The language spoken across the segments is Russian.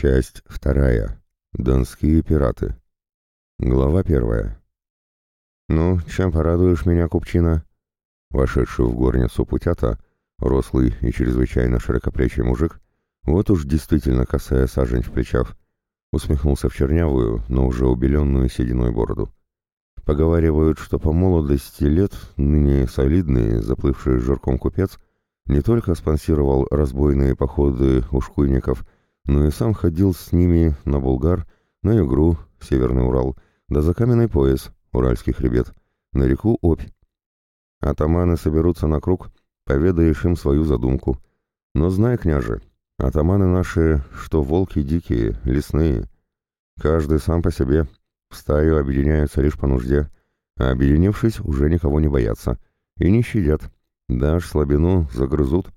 Часть вторая. Донские пираты. Глава первая. «Ну, чем порадуешь меня, купчина?» Вошедший в горницу путята, рослый и чрезвычайно широкоплечий мужик, вот уж действительно косая сажень в плечах, усмехнулся в чернявую, но уже убеленную сединой бороду. Поговаривают, что по молодости лет ныне солидный, заплывший жирком купец, не только спонсировал разбойные походы ушкуйников – но и сам ходил с ними на Булгар, на Игру, Северный Урал, да за каменный пояс, Уральский хребет, на реку Обь. Атаманы соберутся на круг, поведаешь им свою задумку. Но знай, княже, атаманы наши, что волки дикие, лесные. Каждый сам по себе, в стаю объединяются лишь по нужде, а объединившись, уже никого не боятся. И не щадят. Дашь слабину, загрызут.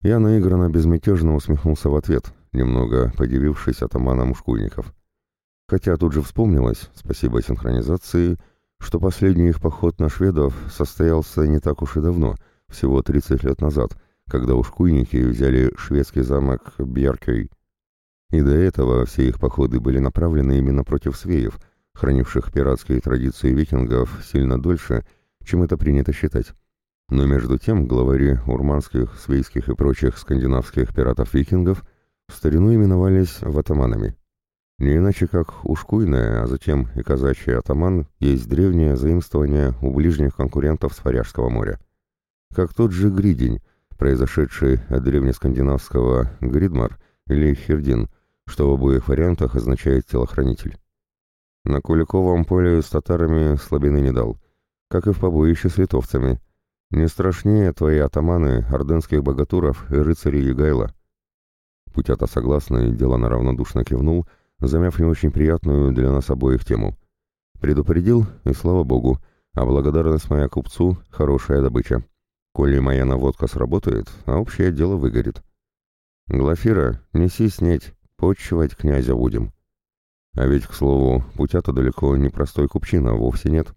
Я наигранно безмятежно усмехнулся в ответ, немного подивившись атаманом ушкуйников. Хотя тут же вспомнилось, спасибо синхронизации, что последний их поход на шведов состоялся не так уж и давно, всего 30 лет назад, когда ушкуйники взяли шведский замок Бьяркей. И до этого все их походы были направлены именно против свеев, хранивших пиратские традиции викингов сильно дольше, чем это принято считать. Но между тем главари урманских, свейских и прочих скандинавских пиратов-викингов в старину именовались ватаманами. Не иначе как ушкуйная, а затем и казачий атаман есть древнее заимствование у ближних конкурентов с Фаряжского моря. Как тот же гридень, произошедший от древнескандинавского гридмар или хердин, что в обоих вариантах означает телохранитель. На Куликовом поле с татарами слабины не дал, как и в побоище с литовцами. Не страшнее твои атаманы орденских богатуров и рыцарей Югайла. Путята согласно и делано равнодушно кивнул, замяв не очень приятную для нас обоих тему. Предупредил, и слава богу, а благодарность моя купцу — хорошая добыча. Коли моя наводка сработает, а общее дело выгорит. Глафира, неси снеть, почивать князя будем. А ведь, к слову, Путята далеко не простой купчина, вовсе нет.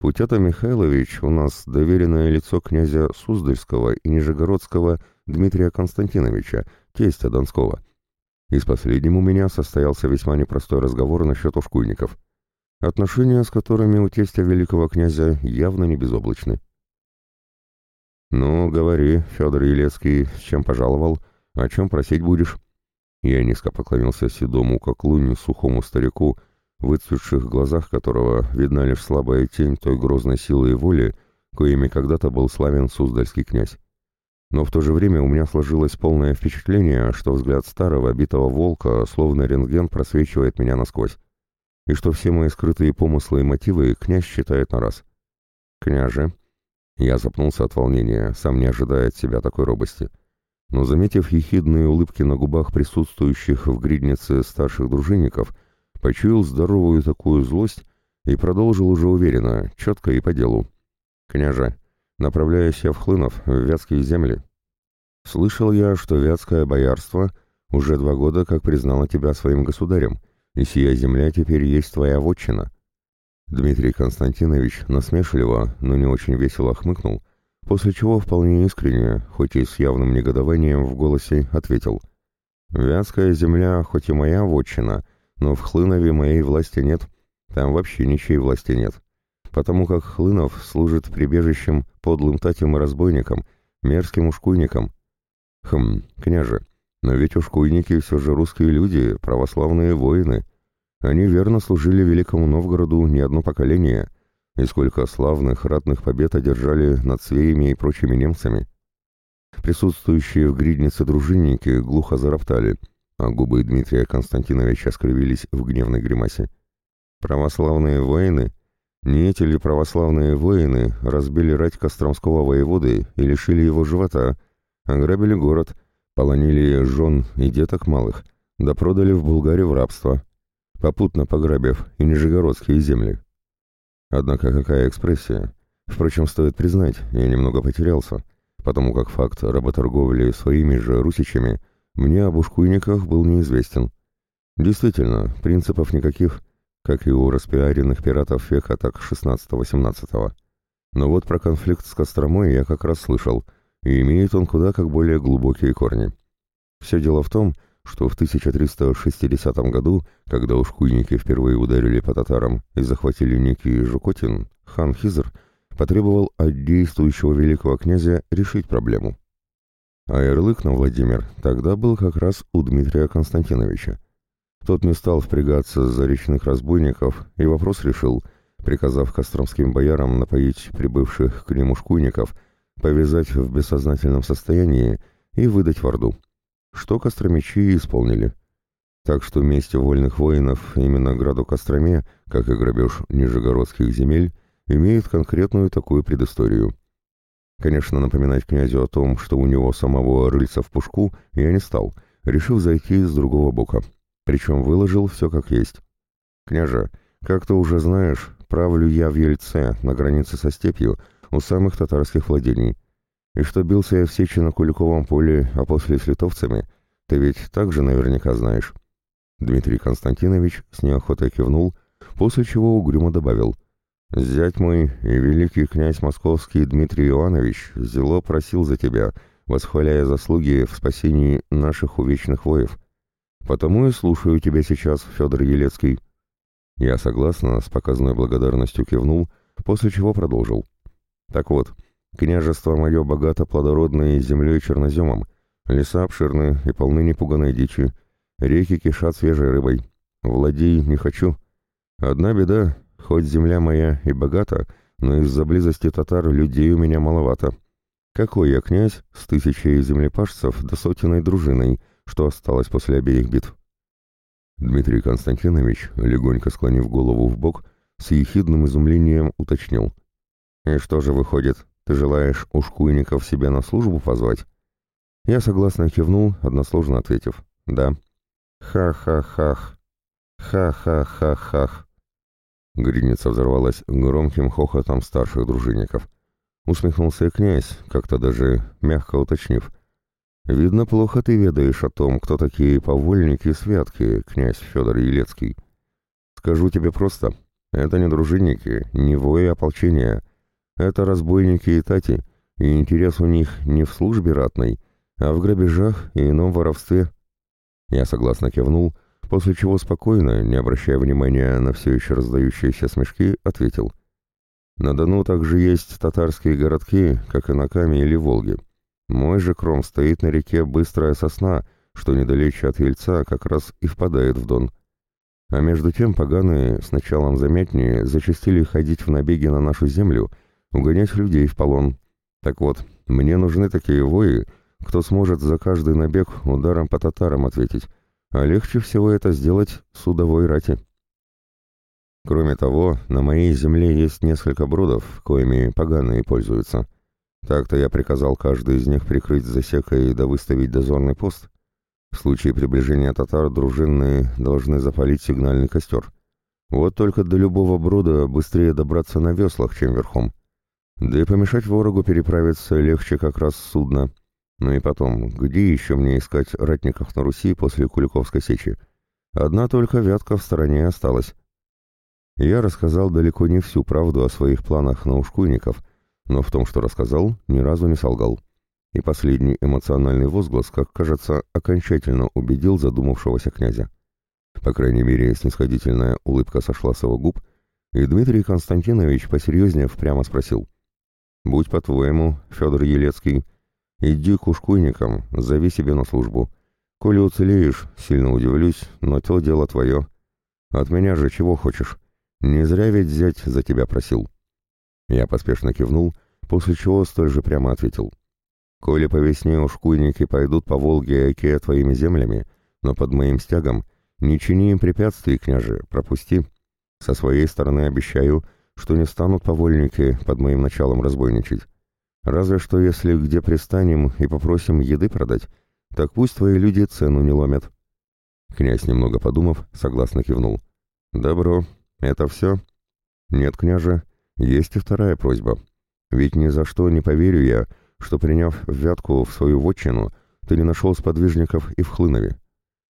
Путята Михайлович у нас доверенное лицо князя Суздальского и Нижегородского Дмитрия Константиновича, тестя Донского. И с последним у меня состоялся весьма непростой разговор насчет ушкуйников, отношения с которыми у тестя великого князя явно не безоблачны. «Ну, говори, Федор Елецкий, с чем пожаловал? О чем просить будешь?» Я низко поклонился седому, как лунь, сухому старику, в выцветших глазах которого видна лишь слабая тень той грозной силы и воли, коими когда-то был славен Суздальский князь. Но в то же время у меня сложилось полное впечатление, что взгляд старого битого волка, словно рентген, просвечивает меня насквозь. И что все мои скрытые помыслы и мотивы князь считает на раз. «Княже...» Я запнулся от волнения, сам не ожидая от себя такой робости. Но, заметив ехидные улыбки на губах присутствующих в гриднице старших дружинников, почуял здоровую такую злость и продолжил уже уверенно, четко и по делу. «Княже, Направляюсь я в Хлынов, в Вятские земли. Слышал я, что Вятское боярство уже два года как признало тебя своим государем, и сия земля теперь есть твоя вотчина. Дмитрий Константинович насмешливо, но не очень весело хмыкнул, после чего вполне искренне, хоть и с явным негодованием в голосе, ответил. «Вятская земля хоть и моя вотчина, но в Хлынове моей власти нет, там вообще ничьей власти нет потому как Хлынов служит прибежищем подлым татям и разбойникам, мерзким ушкуйникам. Хм, княже, но ведь ушкуйники все же русские люди, православные воины. Они верно служили Великому Новгороду не одно поколение, и сколько славных ратных побед одержали над свеями и прочими немцами. Присутствующие в гриднице дружинники глухо зароптали, а губы Дмитрия Константиновича скривились в гневной гримасе. «Православные воины?» Не эти ли православные воины разбили рать Костромского воеводы и лишили его живота, ограбили город, полонили жен и деток малых, да продали в Булгарию в рабство, попутно пограбив и нижегородские земли? Однако какая экспрессия? Впрочем, стоит признать, я немного потерялся, потому как факт работорговли своими же русичами мне об ушкуйниках был неизвестен. Действительно, принципов никаких – как и у распиаренных пиратов века так 16-18. Но вот про конфликт с Костромой я как раз слышал, и имеет он куда как более глубокие корни. Все дело в том, что в 1360 году, когда ушкуйники впервые ударили по татарам и захватили некий Жукотин, хан Хизр потребовал от действующего великого князя решить проблему. А ярлык на Владимир тогда был как раз у Дмитрия Константиновича. Тот не стал впрягаться за речных разбойников и вопрос решил, приказав костромским боярам напоить прибывших к нему шкуйников, повязать в бессознательном состоянии и выдать в Орду что костромичи исполнили. Так что месть вольных воинов именно граду Костроме, как и грабеж нижегородских земель, имеет конкретную такую предысторию. Конечно, напоминать князю о том, что у него самого рыльца в пушку, я не стал, решив зайти с другого бока. Причем выложил все как есть. «Княже, как ты уже знаешь, правлю я в Ельце, на границе со степью, у самых татарских владений. И что бился я в Сечи на Куликовом поле, а после с литовцами, ты ведь также наверняка знаешь». Дмитрий Константинович с неохотой кивнул, после чего угрюмо добавил. «Зять мой и великий князь московский Дмитрий Иванович зело просил за тебя, восхваляя заслуги в спасении наших увечных воев. Потому и слушаю тебя сейчас, Федор Елецкий». Я согласно, с показной благодарностью кивнул, после чего продолжил. «Так вот, Княжество мое богато плодородной землей черноземом, леса обширны и полны непуганной дичи, реки кишат свежей рыбой. Владей не хочу. Одна беда, хоть земля моя и богата, но из-за близости татар людей у меня маловато. Какой я князь с тысячей землепашцев до сотенной дружиной, что осталось после обеих битв? Дмитрий Константинович, легонько склонив голову в бок, с ехидным изумлением уточнил. «И что же выходит, ты желаешь ушкуйников себе на службу позвать?» Я согласно кивнул, односложно ответив «да». «Ха-ха-хах! Ха-ха-ха-хах!» Гриница взорвалась громким хохотом старших дружинников. Усмехнулся и князь, как-то даже мягко уточнив. «Видно, плохо ты ведаешь о том, кто такие повольники и святки, князь Федор Елецкий. Скажу тебе просто, это не дружинники, не вои ополчения, это разбойники и тати, и интерес у них не в службе ратной, а в грабежах и ином воровстве. Я согласно кивнул, после чего спокойно, не обращая внимания на все еще раздающиеся смешки, ответил. На Дону также есть татарские городки, как и на Каме или Волге. Мой же кром стоит на реке Быстрая Сосна, что недалече от Ельца как раз и впадает в Дон. А между тем поганые, с началом замятнее, зачастили ходить в набеги на нашу землю — угонять людей в полон. Так вот, мне нужны такие вои, кто сможет за каждый набег ударом по татарам ответить, а легче всего это сделать судовой рати. Кроме того, на моей земле есть несколько бродов, коими поганые пользуются. Так-то я приказал каждый из них прикрыть засекой да выставить дозорный пост. В случае приближения татар дружинные должны запалить сигнальный костер. Вот только до любого брода быстрее добраться на веслах, чем верхом. Да и помешать ворогу переправиться легче как раз судно. Ну и потом, где еще мне искать ратников на Руси после Куликовской сечи? Одна только вятка в стороне осталась. Я рассказал далеко не всю правду о своих планах на ушкуйников, но в том, что рассказал, ни разу не солгал. И последний эмоциональный возглас, как кажется, окончательно убедил задумавшегося князя. По крайней мере, снисходительная улыбка сошла с его губ, и Дмитрий Константинович посерьезнее прямо спросил. «Будь по-твоему, Федор Елецкий. Иди к ушкуйникам, зови себе на службу. Коли уцелеешь, сильно удивлюсь, но то дело твое. От меня же чего хочешь? Не зря ведь зять за тебя просил». Я поспешно кивнул, после чего столь же прямо ответил. «Коли по весне ушкуйники пойдут по Волге и Оке твоими землями, но под моим стягом, не чини им препятствий, княже, пропусти. Со своей стороны обещаю, что не станут повольники под моим началом разбойничать. Разве что если где пристанем и попросим еды продать, так пусть твои люди цену не ломят». Князь, немного подумав, согласно кивнул. «Добро. Это все?» «Нет, княже. Есть и вторая просьба. Ведь ни за что не поверю я, что, приняв вятку в свою вотчину, ты не нашел сподвижников и в Хлынове.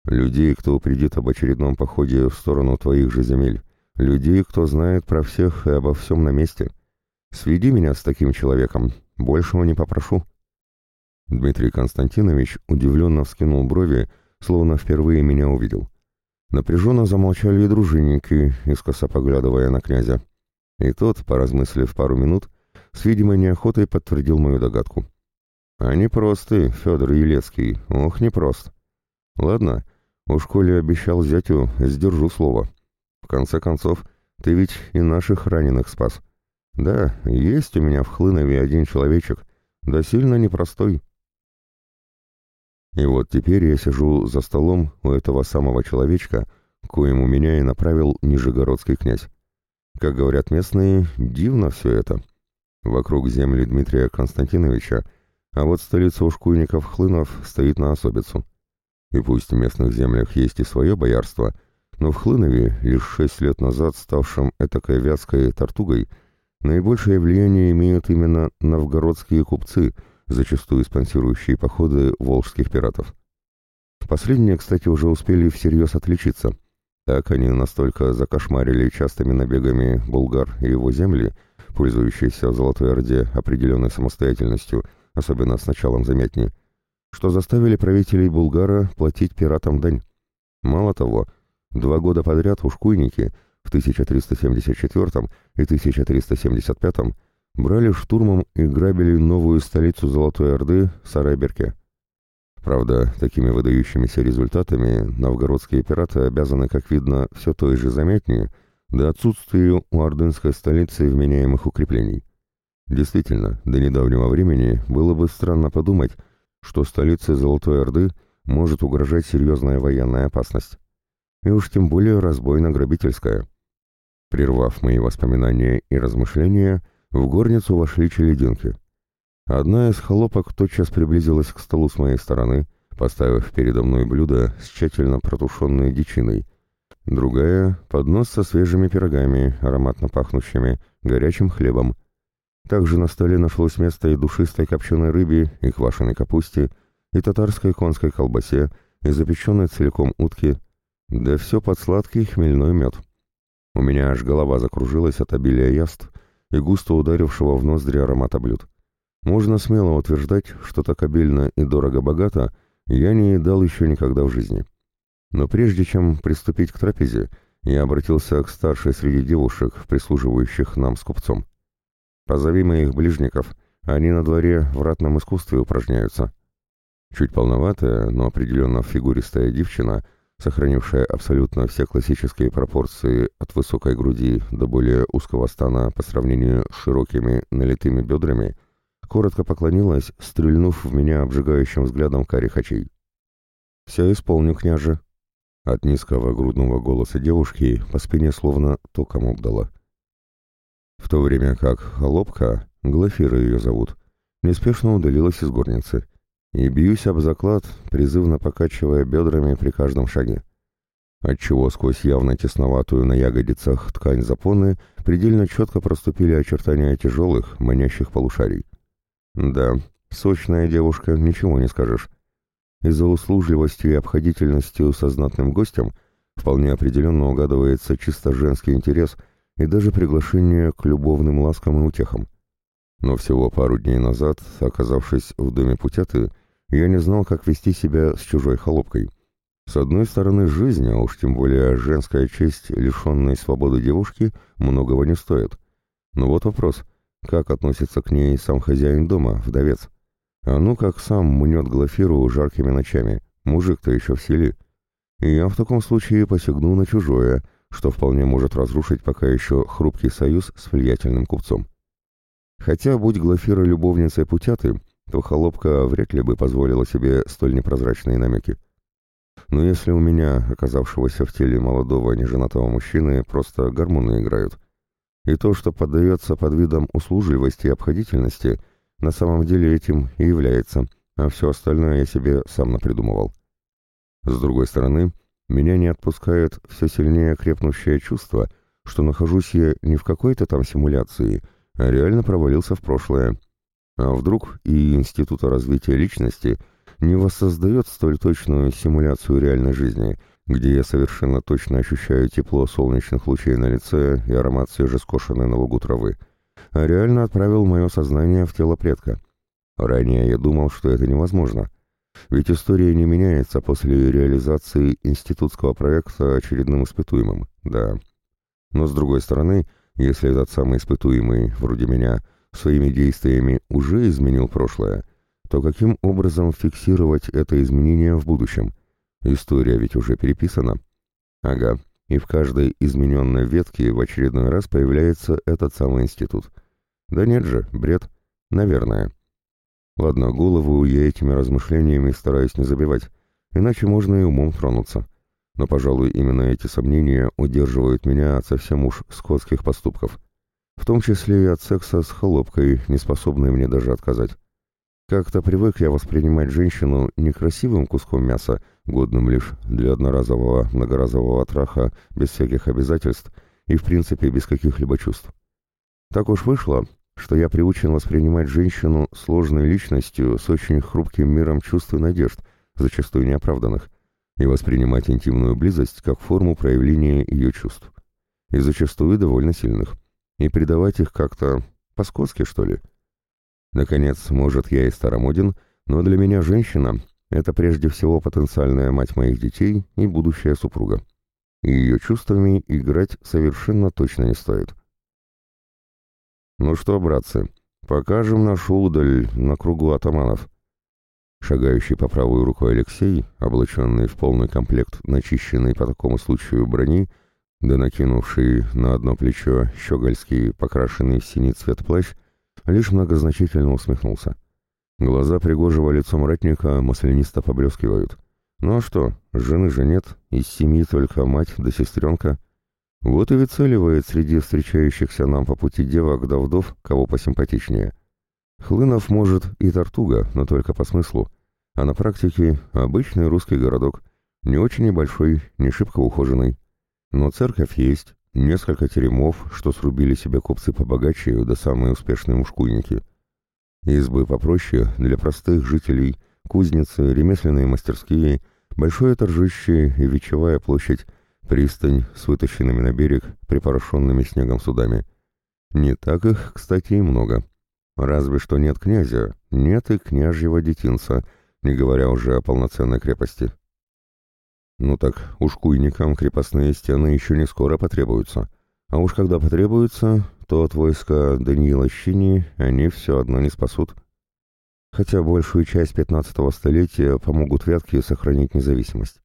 Людей, кто упредит об очередном походе в сторону твоих же земель. Людей, кто знает про всех и обо всем на месте. Сведи меня с таким человеком, большего не попрошу». Дмитрий Константинович удивленно вскинул брови, словно впервые меня увидел. Напряженно замолчали и дружинники, искоса поглядывая на князя. И тот, поразмыслив пару минут, с видимой неохотой подтвердил мою догадку. «А непросты, Федор Елецкий, ох, непрост. Ладно, уж коли обещал зятю, сдержу слово. В конце концов, ты ведь и наших раненых спас. Да, есть у меня в Хлынове один человечек, да сильно непростой». И вот теперь я сижу за столом у этого самого человечка, коему меня и направил Нижегородский князь. Как говорят местные, дивно все это. Вокруг земли Дмитрия Константиновича, а вот столица ушкуйников Хлынов стоит на особицу. И пусть в местных землях есть и свое боярство, но в Хлынове, лишь шесть лет назад ставшем этакой вятской тортугой, наибольшее влияние имеют именно новгородские купцы, зачастую спонсирующие походы волжских пиратов. Последние, кстати, уже успели всерьез отличиться – так они настолько закошмарили частыми набегами булгар и его земли, пользующиеся в Золотой Орде определенной самостоятельностью, особенно с началом заметнее, что заставили правителей Булгара платить пиратам дань. Мало того, два года подряд ушкуйники в 1374 и 1375 брали штурмом и грабили новую столицу Золотой Орды Сарайберке. Правда, такими выдающимися результатами новгородские пираты обязаны, как видно, все той же заметнее, до отсутствию у ордынской столицы вменяемых укреплений. Действительно, до недавнего времени было бы странно подумать, что столице Золотой Орды может угрожать серьезная военная опасность. И уж тем более разбойно-грабительская. Прервав мои воспоминания и размышления, в горницу вошли челединки — Одна из холопок тотчас приблизилась к столу с моей стороны, поставив передо мной блюдо с тщательно протушенной дичиной. Другая — поднос со свежими пирогами, ароматно пахнущими, горячим хлебом. Также на столе нашлось место и душистой копченой рыбе, и квашеной капусте, и татарской конской колбасе, и запеченной целиком утки, да все под сладкий хмельной мед. У меня аж голова закружилась от обилия яств и густо ударившего в ноздри аромата блюд. Можно смело утверждать, что так обильно и дорого-богато я не едал еще никогда в жизни. Но прежде чем приступить к трапезе, я обратился к старшей среди девушек, прислуживающих нам с купцом. «Позови моих ближников, они на дворе в ратном искусстве упражняются». Чуть полноватая, но определенно фигуристая девчина, сохранившая абсолютно все классические пропорции от высокой груди до более узкого стана по сравнению с широкими налитыми бедрами, коротко поклонилась, стрельнув в меня обжигающим взглядом карих очей. «Все исполню, княже». От низкого грудного голоса девушки по спине словно током обдала. В то время как холопка, Глафира ее зовут, неспешно удалилась из горницы. И бьюсь об заклад, призывно покачивая бедрами при каждом шаге. Отчего сквозь явно тесноватую на ягодицах ткань запоны предельно четко проступили очертания тяжелых, манящих полушарий. Да, сочная девушка, ничего не скажешь. Из-за услужливости и обходительности со знатным гостем вполне определенно угадывается чисто женский интерес и даже приглашение к любовным ласкам и утехам. Но всего пару дней назад, оказавшись в доме Путяты, я не знал, как вести себя с чужой холопкой. С одной стороны, жизнь, а уж тем более женская честь, лишенной свободы девушки, многого не стоит. Но вот вопрос — как относится к ней сам хозяин дома, вдовец? А ну как сам мнет Глафиру жаркими ночами, мужик-то еще в силе. И я в таком случае посягну на чужое, что вполне может разрушить пока еще хрупкий союз с влиятельным купцом. Хотя, будь Глафира любовницей Путяты, то холопка вряд ли бы позволила себе столь непрозрачные намеки. Но если у меня, оказавшегося в теле молодого неженатого мужчины, просто гормоны играют, и то, что поддается под видом услужливости и обходительности, на самом деле этим и является, а все остальное я себе сам напридумывал. С другой стороны, меня не отпускает все сильнее крепнущее чувство, что нахожусь я не в какой-то там симуляции, а реально провалился в прошлое. А вдруг и Института развития личности не воссоздает столь точную симуляцию реальной жизни — где я совершенно точно ощущаю тепло солнечных лучей на лице и аромат свежескошенной на лугу травы, а реально отправил мое сознание в тело предка. Ранее я думал, что это невозможно. Ведь история не меняется после реализации институтского проекта очередным испытуемым, да. Но с другой стороны, если этот самый испытуемый, вроде меня, своими действиями уже изменил прошлое, то каким образом фиксировать это изменение в будущем? История ведь уже переписана. Ага, и в каждой измененной ветке в очередной раз появляется этот самый институт. Да нет же, бред. Наверное. Ладно, голову я этими размышлениями стараюсь не забивать, иначе можно и умом тронуться. Но, пожалуй, именно эти сомнения удерживают меня от совсем уж скотских поступков. В том числе и от секса с холопкой, не способной мне даже отказать. Как-то привык я воспринимать женщину не красивым куском мяса, годным лишь для одноразового, многоразового траха, без всяких обязательств и, в принципе, без каких-либо чувств. Так уж вышло, что я приучен воспринимать женщину сложной личностью с очень хрупким миром чувств и надежд, зачастую неоправданных, и воспринимать интимную близость как форму проявления ее чувств. И зачастую довольно сильных. И придавать их как-то по-скотски, что ли. Наконец, может, я и старомоден, но для меня женщина — это прежде всего потенциальная мать моих детей и будущая супруга. И ее чувствами играть совершенно точно не стоит. «Ну что, братцы, покажем нашу удаль на кругу атаманов». Шагающий по правую руку Алексей, облаченный в полный комплект начищенной по такому случаю брони, да накинувший на одно плечо щегольский, покрашенный в синий цвет плащ, лишь многозначительно усмехнулся. Глаза пригожего лицом ратника маслянисто поблескивают. Ну а что, жены же нет, из семьи только мать да сестренка. Вот и выцеливает среди встречающихся нам по пути девок да вдов, кого посимпатичнее. Хлынов, может, и Тартуга, но только по смыслу. А на практике обычный русский городок, не очень небольшой, не шибко ухоженный. Но церковь есть, несколько теремов, что срубили себе купцы побогаче, да самые успешные мушкуйники. Избы попроще для простых жителей, кузницы, ремесленные мастерские, большое торжище и вечевая площадь, Пристань с вытащенными на берег, припорошенными снегом судами. Не так их, кстати, и много. Разве что нет князя, нет и княжьего детинца, не говоря уже о полноценной крепости. Ну так, уж куйникам крепостные стены еще не скоро потребуются. А уж когда потребуются, то от войска Даниила Щини они все одно не спасут. Хотя большую часть пятнадцатого столетия помогут вятки сохранить независимость.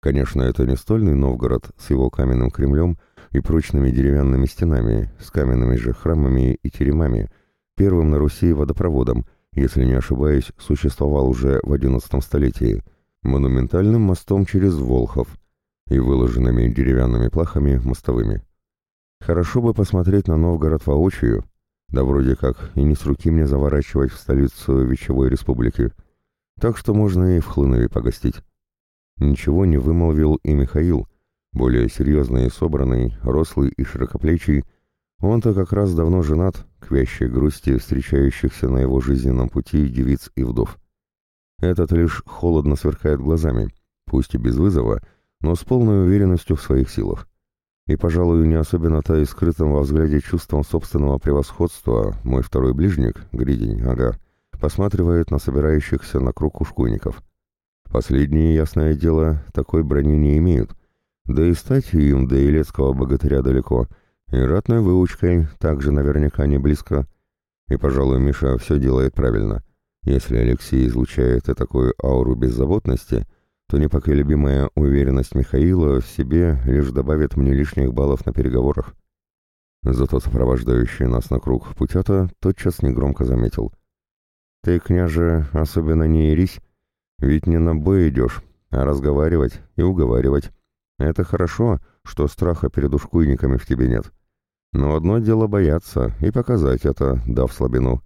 Конечно, это не стольный Новгород с его каменным Кремлем и прочными деревянными стенами, с каменными же храмами и теремами, первым на Руси водопроводом, если не ошибаюсь, существовал уже в XI столетии, монументальным мостом через Волхов и выложенными деревянными плахами мостовыми. Хорошо бы посмотреть на Новгород воочию, да вроде как и не с руки мне заворачивать в столицу Вечевой Республики, так что можно и в Хлынове погостить. Ничего не вымолвил и Михаил, более серьезный и собранный, рослый и широкоплечий. Он-то как раз давно женат, к вящей грусти встречающихся на его жизненном пути девиц и вдов. Этот лишь холодно сверкает глазами, пусть и без вызова, но с полной уверенностью в своих силах. И, пожалуй, не особенно-то и скрытым во взгляде чувством собственного превосходства мой второй ближник, Гридень, ага, посматривает на собирающихся на круг ушкуйников. Последние, ясное дело, такой брони не имеют. Да и стать им до Елецкого богатыря далеко, и ратной выучкой также наверняка не близко. И, пожалуй, Миша все делает правильно. Если Алексей излучает и такую ауру беззаботности, то непоколебимая уверенность Михаила в себе лишь добавит мне лишних баллов на переговорах. Зато сопровождающий нас на круг путята тотчас негромко заметил. «Ты, княже, особенно не ерись, ведь не на бой идешь, а разговаривать и уговаривать. Это хорошо, что страха перед ушкуйниками в тебе нет. Но одно дело бояться и показать это, дав слабину.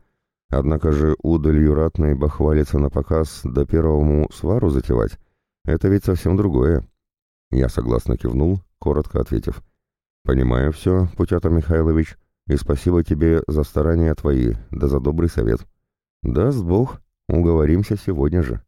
Однако же удалью ратной бахвалиться на показ до первому свару затевать — это ведь совсем другое. Я согласно кивнул, коротко ответив. «Понимаю все, Путята Михайлович, и спасибо тебе за старания твои, да за добрый совет. Даст Бог, уговоримся сегодня же».